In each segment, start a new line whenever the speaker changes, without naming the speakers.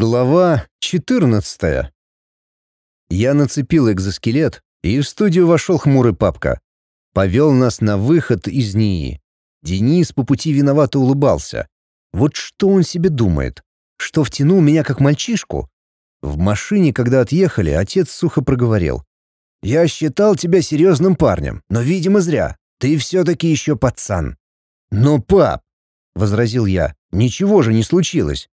Глава 14. Я нацепил экзоскелет, и в студию вошел хмурый папка. Повел нас на выход из НИИ. Денис по пути виновато улыбался. Вот что он себе думает? Что втянул меня как мальчишку? В машине, когда отъехали, отец сухо проговорил. «Я считал тебя серьезным парнем, но, видимо, зря. Ты все-таки еще пацан». «Но, пап», — возразил я, — «ничего же не случилось».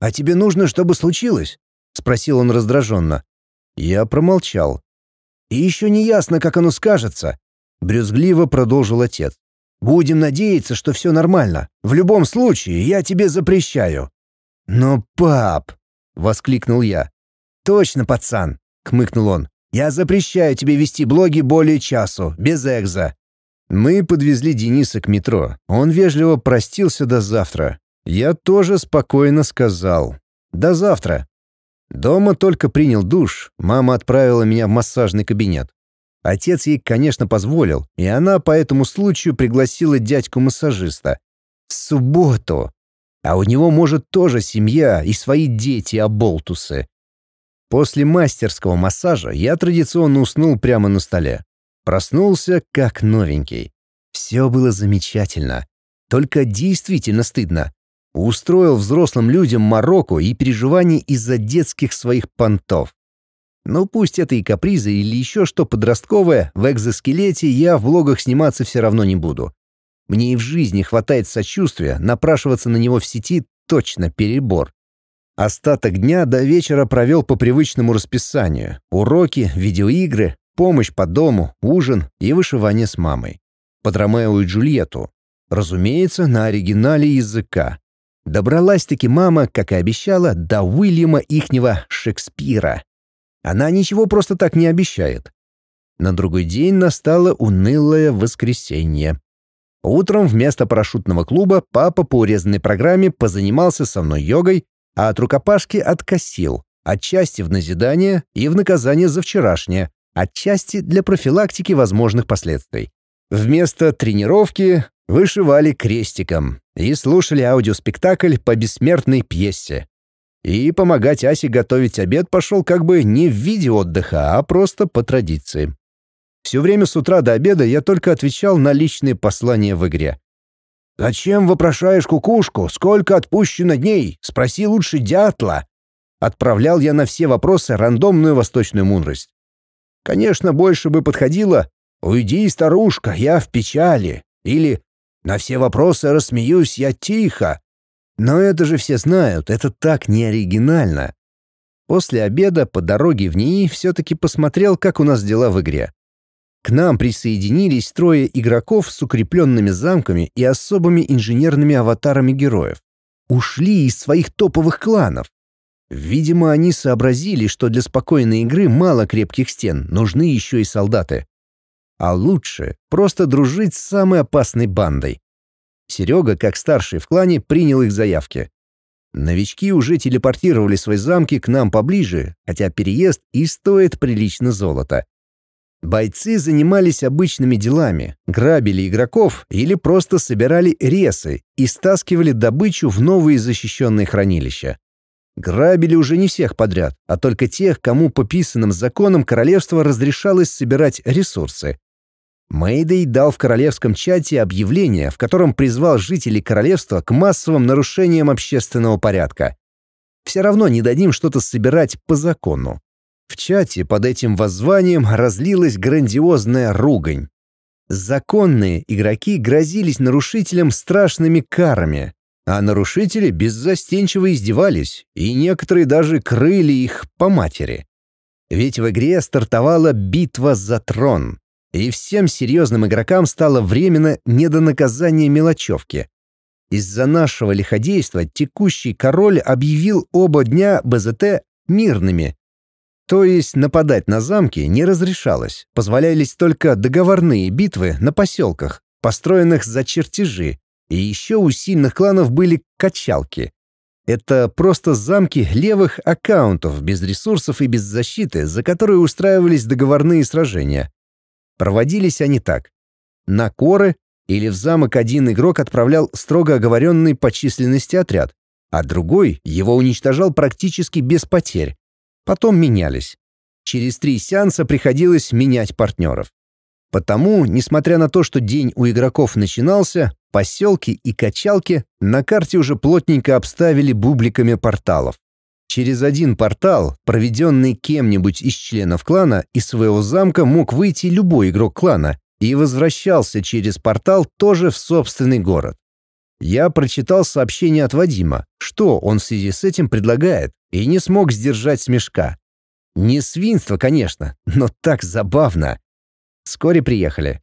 «А тебе нужно, чтобы случилось?» — спросил он раздраженно. Я промолчал. «И еще не ясно, как оно скажется», — брюзгливо продолжил отец. «Будем надеяться, что все нормально. В любом случае, я тебе запрещаю». «Но, пап!» — воскликнул я. «Точно, пацан!» — хмыкнул он. «Я запрещаю тебе вести блоги более часу, без экза». Мы подвезли Дениса к метро. Он вежливо простился до завтра. Я тоже спокойно сказал. «До завтра». Дома только принял душ, мама отправила меня в массажный кабинет. Отец ей, конечно, позволил, и она по этому случаю пригласила дядьку-массажиста. В субботу. А у него, может, тоже семья и свои дети-оболтусы. После мастерского массажа я традиционно уснул прямо на столе. Проснулся как новенький. Все было замечательно. Только действительно стыдно. Устроил взрослым людям мороку и переживания из-за детских своих понтов. Ну пусть это и капризы или еще что подростковое, в экзоскелете я в влогах сниматься все равно не буду. Мне и в жизни хватает сочувствия, напрашиваться на него в сети точно перебор. Остаток дня до вечера провел по привычному расписанию. Уроки, видеоигры, помощь по дому, ужин и вышивание с мамой. Под Ромео и Джульетту. Разумеется, на оригинале языка. Добралась-таки мама, как и обещала, до Уильяма ихнего Шекспира. Она ничего просто так не обещает. На другой день настало унылое воскресенье. Утром вместо парашютного клуба папа по урезанной программе позанимался со мной йогой, а от рукопашки откосил, отчасти в назидание и в наказание за вчерашнее, отчасти для профилактики возможных последствий. Вместо тренировки вышивали крестиком и слушали аудиоспектакль по бессмертной пьесе. И помогать Асе готовить обед пошел как бы не в виде отдыха, а просто по традиции. Все время с утра до обеда я только отвечал на личные послания в игре. «Зачем вопрошаешь кукушку? Сколько отпущено дней? Спроси лучше дятла». Отправлял я на все вопросы рандомную восточную мудрость. Конечно, больше бы подходило «Уйди, старушка, я в печали» или на все вопросы рассмеюсь я тихо. Но это же все знают, это так не оригинально. После обеда по дороге в НИИ все-таки посмотрел, как у нас дела в игре. К нам присоединились трое игроков с укрепленными замками и особыми инженерными аватарами героев. Ушли из своих топовых кланов. Видимо, они сообразили, что для спокойной игры мало крепких стен, нужны еще и солдаты. А лучше просто дружить с самой опасной бандой. Серега, как старший в клане, принял их заявки. Новички уже телепортировали свои замки к нам поближе, хотя переезд и стоит прилично золота. Бойцы занимались обычными делами, грабили игроков или просто собирали ресы и стаскивали добычу в новые защищенные хранилища. Грабили уже не всех подряд, а только тех, кому по писанным законам королевства разрешалось собирать ресурсы. Мэйдэй дал в королевском чате объявление, в котором призвал жителей королевства к массовым нарушениям общественного порядка. Все равно не дадим что-то собирать по закону. В чате под этим воззванием разлилась грандиозная ругань. Законные игроки грозились нарушителям страшными карами, а нарушители беззастенчиво издевались, и некоторые даже крыли их по матери. Ведь в игре стартовала битва за трон, и всем серьезным игрокам стало временно не до наказания мелочевки. Из-за нашего лиходейства текущий король объявил оба дня БЗТ мирными. То есть нападать на замки не разрешалось, позволялись только договорные битвы на поселках, построенных за чертежи, и еще у сильных кланов были качалки. Это просто замки левых аккаунтов без ресурсов и без защиты, за которые устраивались договорные сражения. Проводились они так. На коры или в замок один игрок отправлял строго оговоренный по численности отряд, а другой его уничтожал практически без потерь. Потом менялись. Через три сеанса приходилось менять партнеров. Потому, несмотря на то, что день у игроков начинался, поселки и качалки на карте уже плотненько обставили бубликами порталов. Через один портал, проведенный кем-нибудь из членов клана, из своего замка мог выйти любой игрок клана и возвращался через портал тоже в собственный город. Я прочитал сообщение от Вадима, что он в связи с этим предлагает, и не смог сдержать смешка. Не свинство, конечно, но так забавно. Вскоре приехали.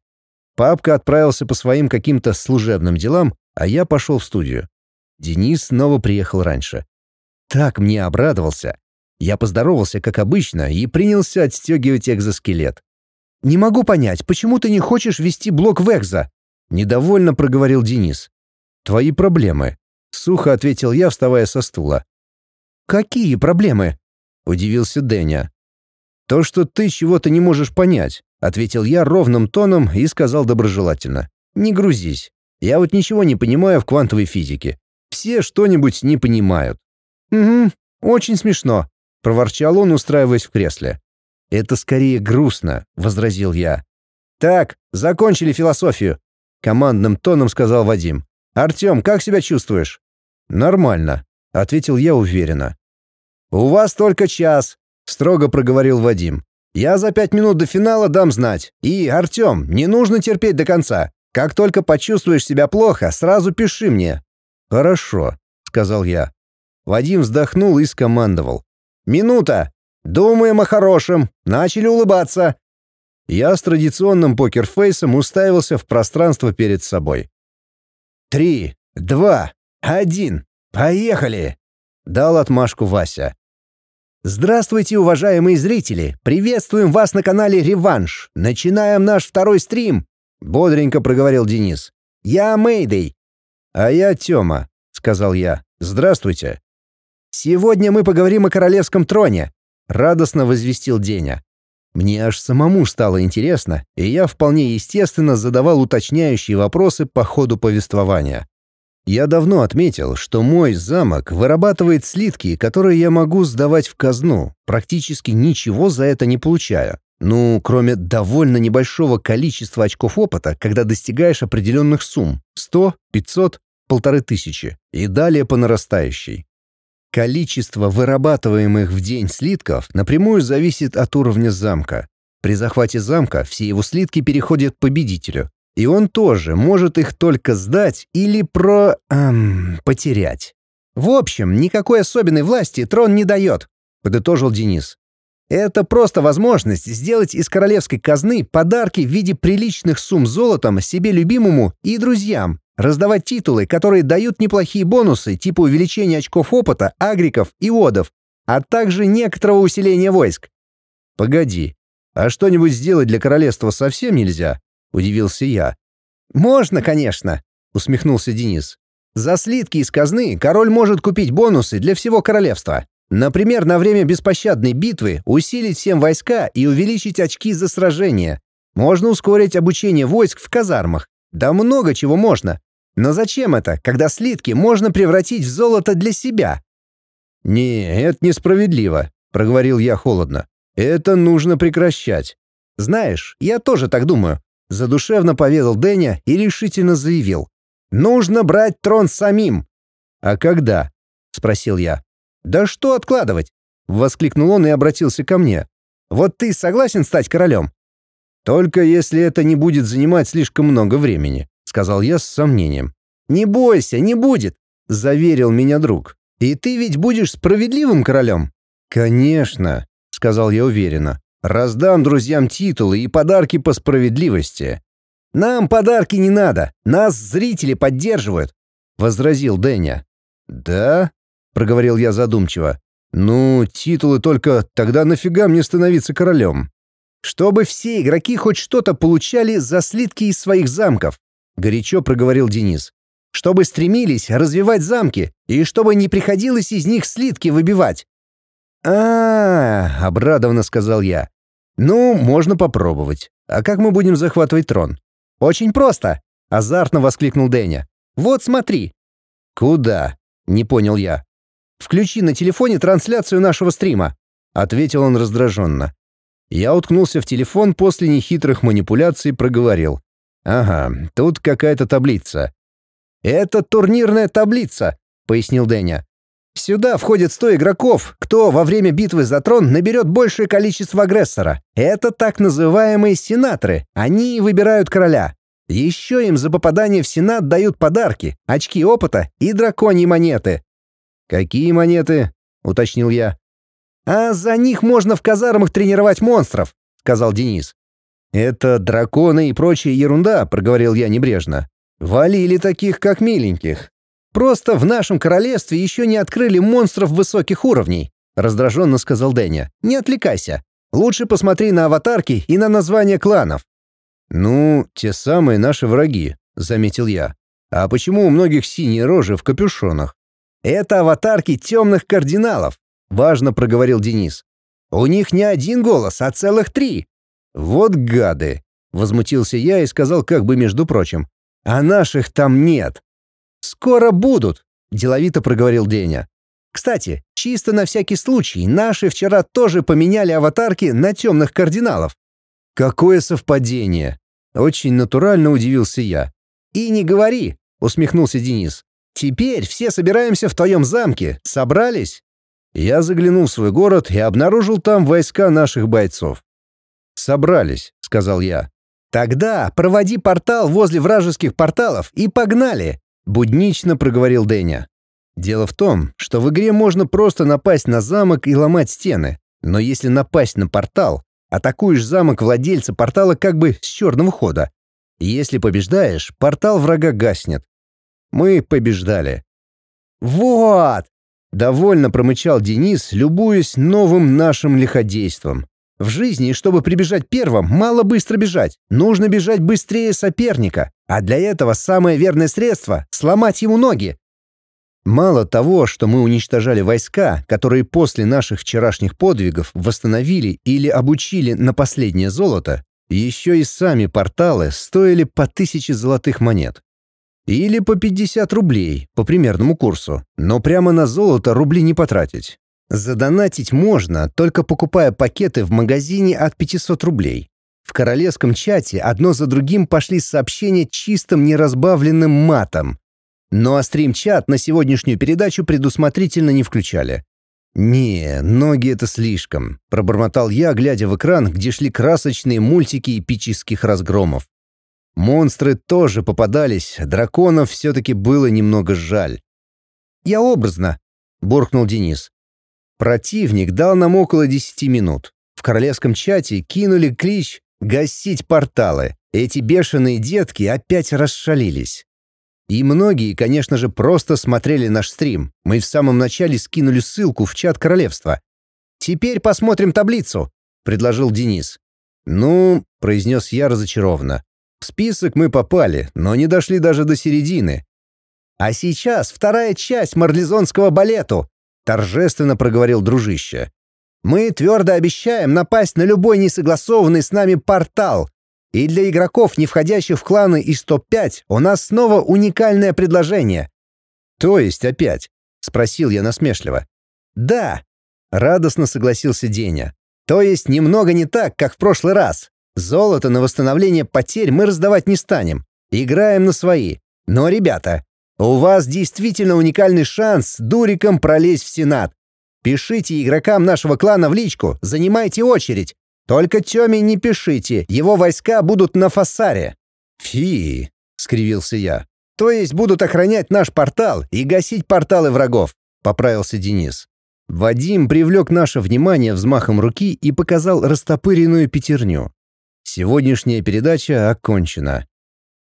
Папка отправился по своим каким-то служебным делам, а я пошел в студию. Денис снова приехал раньше. Так мне обрадовался. Я поздоровался, как обычно, и принялся отстегивать экзоскелет. «Не могу понять, почему ты не хочешь вести блок в экзо?» — недовольно проговорил Денис. «Твои проблемы», — сухо ответил я, вставая со стула. «Какие проблемы?» — удивился Дэня. «То, что ты чего-то не можешь понять», — ответил я ровным тоном и сказал доброжелательно. «Не грузись. Я вот ничего не понимаю в квантовой физике. Все что-нибудь не понимают». «Угу, очень смешно», — проворчал он, устраиваясь в кресле. «Это скорее грустно», — возразил я. «Так, закончили философию», — командным тоном сказал Вадим. «Артем, как себя чувствуешь?» «Нормально», — ответил я уверенно. «У вас только час», — строго проговорил Вадим. «Я за пять минут до финала дам знать. И, Артем, не нужно терпеть до конца. Как только почувствуешь себя плохо, сразу пиши мне». «Хорошо», — сказал я. Вадим вздохнул и скомандовал. «Минута! Думаем о хорошем. Начали улыбаться». Я с традиционным покерфейсом уставился в пространство перед собой. «Три, два, один, поехали!» — дал отмашку Вася. Здравствуйте, уважаемые зрители! Приветствуем вас на канале «Реванш». Начинаем наш второй стрим!» — бодренько проговорил Денис. «Я Мэйдэй». «А я Тёма», — сказал я. «Здравствуйте». «Сегодня мы поговорим о королевском троне», — радостно возвестил Деня. Мне аж самому стало интересно, и я вполне естественно задавал уточняющие вопросы по ходу повествования. Я давно отметил, что мой замок вырабатывает слитки, которые я могу сдавать в казну, практически ничего за это не получая. Ну, кроме довольно небольшого количества очков опыта, когда достигаешь определенных сумм — 100, 500, полторы тысячи, и далее по нарастающей. Количество вырабатываемых в день слитков напрямую зависит от уровня замка. При захвате замка все его слитки переходят победителю, и он тоже может их только сдать или про... Эм, потерять. В общем, никакой особенной власти трон не дает, подытожил Денис. Это просто возможность сделать из королевской казны подарки в виде приличных сумм золотом себе любимому и друзьям, раздавать титулы, которые дают неплохие бонусы, типа увеличения очков опыта, агриков и одов, а также некоторого усиления войск. Погоди, а что-нибудь сделать для королевства совсем нельзя? — удивился я. «Можно, конечно», — усмехнулся Денис. «За слитки из казны король может купить бонусы для всего королевства. Например, на время беспощадной битвы усилить всем войска и увеличить очки за сражение. Можно ускорить обучение войск в казармах. Да много чего можно. Но зачем это, когда слитки можно превратить в золото для себя?» «Не, это несправедливо», — проговорил я холодно. «Это нужно прекращать. Знаешь, я тоже так думаю. Задушевно поведал Дэнни и решительно заявил. «Нужно брать трон самим!» «А когда?» — спросил я. «Да что откладывать?» — воскликнул он и обратился ко мне. «Вот ты согласен стать королем?» «Только если это не будет занимать слишком много времени», — сказал я с сомнением. «Не бойся, не будет», — заверил меня друг. «И ты ведь будешь справедливым королем?» «Конечно», — сказал я уверенно. Раздам друзьям титулы и подарки по справедливости. Нам подарки не надо, нас зрители поддерживают, возразил Дэня. Да? Проговорил я задумчиво. Ну, титулы только тогда нафига мне становиться королем? Чтобы все игроки хоть что-то получали за слитки из своих замков, горячо проговорил Денис. Чтобы стремились развивать замки и чтобы не приходилось из них слитки выбивать. А, -а, -а обрадованно сказал я. Ну, можно попробовать. А как мы будем захватывать трон? Очень просто, азартно воскликнул Дэня. Вот смотри. Куда? — не понял я. «Включи на телефоне трансляцию нашего стрима», — ответил он раздраженно. Я уткнулся в телефон после нехитрых манипуляций и проговорил. «Ага, тут какая-то таблица». «Это турнирная таблица», — пояснил Дэня. «Сюда входят 100 игроков, кто во время битвы за трон наберет большее количество агрессора. Это так называемые сенаторы. Они выбирают короля. Еще им за попадание в сенат дают подарки, очки опыта и драконьи монеты. «Какие монеты?» — уточнил я. «А за них можно в казармах тренировать монстров», — сказал Денис. «Это драконы и прочая ерунда», — проговорил я небрежно. «Валили таких, как миленьких. Просто в нашем королевстве еще не открыли монстров высоких уровней», — раздраженно сказал Дэнни. «Не отвлекайся. Лучше посмотри на аватарки и на названия кланов». «Ну, те самые наши враги», — заметил я. «А почему у многих синие рожи в капюшонах?» Это аватарки темных кардиналов, важно проговорил Денис. У них не один голос, а целых три. Вот гады, возмутился я и сказал как бы между прочим. А наших там нет. Скоро будут, деловито проговорил Деня. Кстати, чисто на всякий случай, наши вчера тоже поменяли аватарки на темных кардиналов. Какое совпадение! Очень натурально удивился я. И не говори, усмехнулся Денис. Теперь все собираемся в твоем замке. Собрались?» Я заглянул в свой город и обнаружил там войска наших бойцов. «Собрались», — сказал я. «Тогда проводи портал возле вражеских порталов и погнали», — буднично проговорил Дэня. Дело в том, что в игре можно просто напасть на замок и ломать стены, но если напасть на портал, атакуешь замок владельца портала как бы с черного хода. Если побеждаешь, портал врага гаснет, мы побеждали. «Вот!» — довольно промычал Денис, любуясь новым нашим лиходейством. В жизни, чтобы прибежать первым, мало быстро бежать. Нужно бежать быстрее соперника. А для этого самое верное средство — сломать ему ноги. Мало того, что мы уничтожали войска, которые после наших вчерашних подвигов восстановили или обучили на последнее золото, еще и сами порталы стоили по тысяче золотых монет. Или по 50 рублей, по примерному курсу. Но прямо на золото рубли не потратить. Задонатить можно, только покупая пакеты в магазине от 500 рублей. В королевском чате одно за другим пошли сообщения чистым неразбавленным матом. Но а стрим-чат на сегодняшнюю передачу предусмотрительно не включали. «Не, ноги — это слишком», — пробормотал я, глядя в экран, где шли красочные мультики эпических разгромов. Монстры тоже попадались, драконов все-таки было немного жаль. «Я образно», — буркнул Денис. Противник дал нам около десяти минут. В королевском чате кинули клич «Гасить порталы». Эти бешеные детки опять расшалились. И многие, конечно же, просто смотрели наш стрим. Мы в самом начале скинули ссылку в чат королевства. «Теперь посмотрим таблицу», — предложил Денис. «Ну», — произнес я разочарованно. В список мы попали, но не дошли даже до середины. «А сейчас вторая часть марлезонского балету», — торжественно проговорил дружище. «Мы твердо обещаем напасть на любой несогласованный с нами портал. И для игроков, не входящих в кланы из топ-5, у нас снова уникальное предложение». «То есть опять?» — спросил я насмешливо. «Да», — радостно согласился Деня. «То есть немного не так, как в прошлый раз. Золото на восстановление потерь мы раздавать не станем. Играем на свои. Но, ребята, у вас действительно уникальный шанс дуриком пролезть в Сенат. Пишите игрокам нашего клана в личку, занимайте очередь. Только Тёме не пишите, его войска будут на фасаре». «Фи!» — скривился я. «То есть будут охранять наш портал и гасить порталы врагов», — поправился Денис. Вадим привлек наше внимание взмахом руки и показал растопыренную пятерню. Сегодняшняя передача окончена.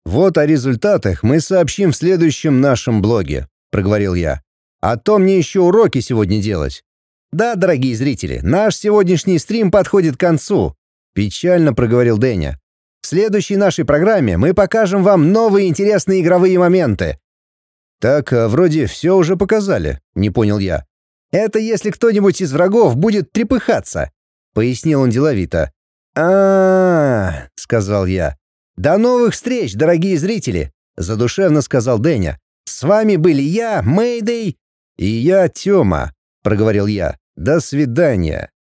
Вот о результатах мы сообщим в следующем нашем блоге, проговорил я. А то мне еще уроки сегодня делать. Да, дорогие зрители, наш сегодняшний стрим подходит к концу, печально проговорил Дэня. В следующей нашей программе мы покажем вам новые интересные игровые моменты. Так, а вроде все уже показали, не понял я. Это если кто-нибудь из врагов будет трепыхаться, пояснил он деловито а, сказал я. «До новых встреч, дорогие зрители!» — задушевно сказал Дэня. С вами были я, Мэйдэй, и я, Тёма», — проговорил я. «До свидания».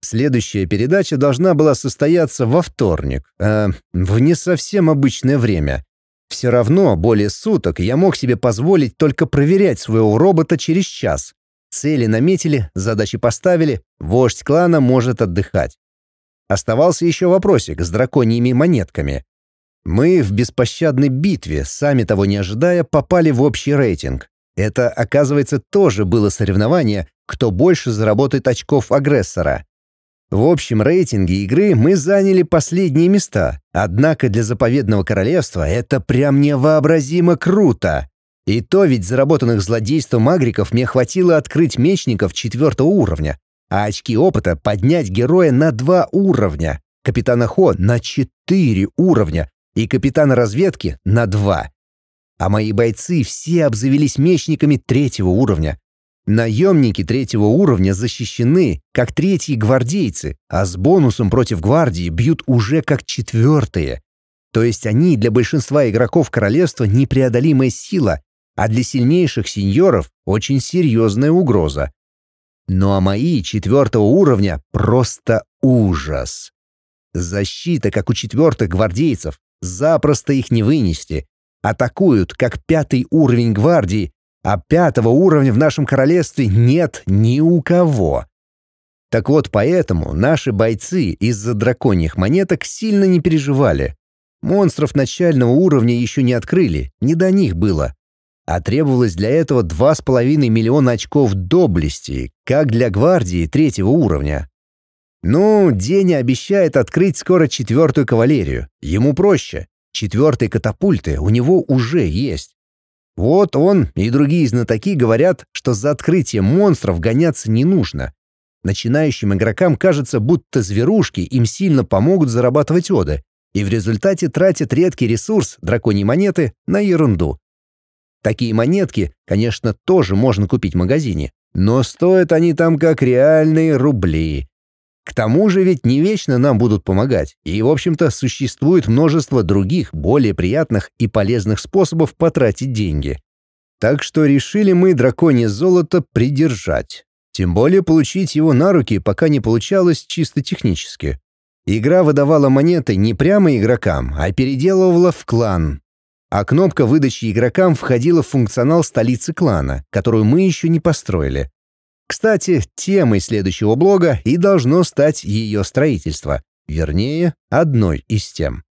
Следующая передача должна была состояться во вторник, э, в не совсем обычное время. Все равно более суток я мог себе позволить только проверять своего робота через час. Цели наметили, задачи поставили, вождь клана может отдыхать. Оставался еще вопросик с драконьими монетками. Мы в беспощадной битве, сами того не ожидая, попали в общий рейтинг. Это, оказывается, тоже было соревнование, кто больше заработает очков агрессора. В общем рейтинге игры мы заняли последние места, однако для заповедного королевства это прям невообразимо круто. И то ведь заработанных злодейством агриков мне хватило открыть мечников четвертого уровня, а очки опыта поднять героя на два уровня, капитана Хо на четыре уровня и капитана разведки на два. А мои бойцы все обзавелись мечниками третьего уровня, Наемники третьего уровня защищены, как третьи гвардейцы, а с бонусом против гвардии бьют уже как четвертые. То есть они для большинства игроков королевства непреодолимая сила, а для сильнейших сеньоров очень серьезная угроза. Ну а мои четвертого уровня просто ужас. Защита, как у четвертых гвардейцев, запросто их не вынести. Атакуют, как пятый уровень гвардии, а пятого уровня в нашем королевстве нет ни у кого. Так вот, поэтому наши бойцы из-за драконьих монеток сильно не переживали. Монстров начального уровня еще не открыли, не до них было. А требовалось для этого 2,5 миллиона очков доблести, как для гвардии третьего уровня. Ну, Деня обещает открыть скоро четвертую кавалерию. Ему проще. Четвертые катапульты у него уже есть. Вот он и другие знатоки говорят, что за открытием монстров гоняться не нужно. Начинающим игрокам кажется, будто зверушки им сильно помогут зарабатывать оды, и в результате тратят редкий ресурс, драконьи монеты, на ерунду. Такие монетки, конечно, тоже можно купить в магазине, но стоят они там как реальные рубли. К тому же ведь не вечно нам будут помогать, и, в общем-то, существует множество других, более приятных и полезных способов потратить деньги. Так что решили мы драконье золото придержать. Тем более получить его на руки пока не получалось чисто технически. Игра выдавала монеты не прямо игрокам, а переделывала в клан. А кнопка выдачи игрокам входила в функционал столицы клана, которую мы еще не построили. Кстати, темой следующего блога и должно стать ее строительство, вернее, одной из тем.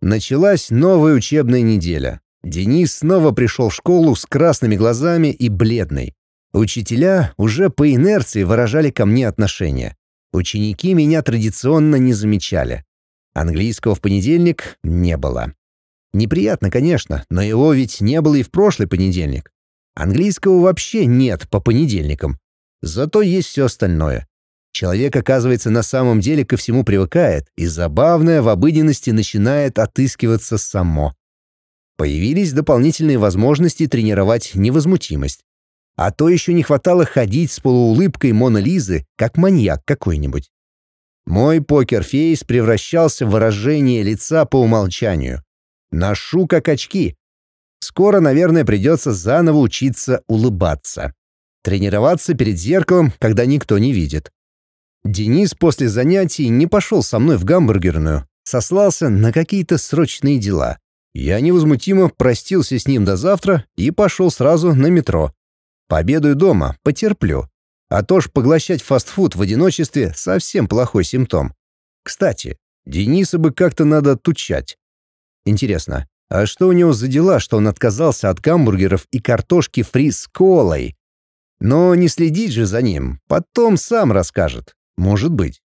Началась новая учебная неделя. Денис снова пришел в школу с красными глазами и бледный. Учителя уже по инерции выражали ко мне отношение. Ученики меня традиционно не замечали. Английского в понедельник не было. Неприятно, конечно, но его ведь не было и в прошлый понедельник. Английского вообще нет по понедельникам. Зато есть все остальное. Человек, оказывается, на самом деле ко всему привыкает, и забавное в обыденности начинает отыскиваться само. Появились дополнительные возможности тренировать невозмутимость. А то еще не хватало ходить с полуулыбкой Мона Лизы, как маньяк какой-нибудь. Мой покерфейс превращался в выражение лица по умолчанию. Ношу как очки, Скоро, наверное, придется заново учиться улыбаться. Тренироваться перед зеркалом, когда никто не видит. Денис после занятий не пошел со мной в гамбургерную, сослался на какие-то срочные дела. Я невозмутимо простился с ним до завтра и пошел сразу на метро. Пообедаю дома, потерплю. А то ж поглощать фастфуд в одиночестве — совсем плохой симптом. Кстати, Дениса бы как-то надо отучать. Интересно, а что у него за дела, что он отказался от гамбургеров и картошки фри с колой? Но не следить же за ним, потом сам расскажет. Может быть.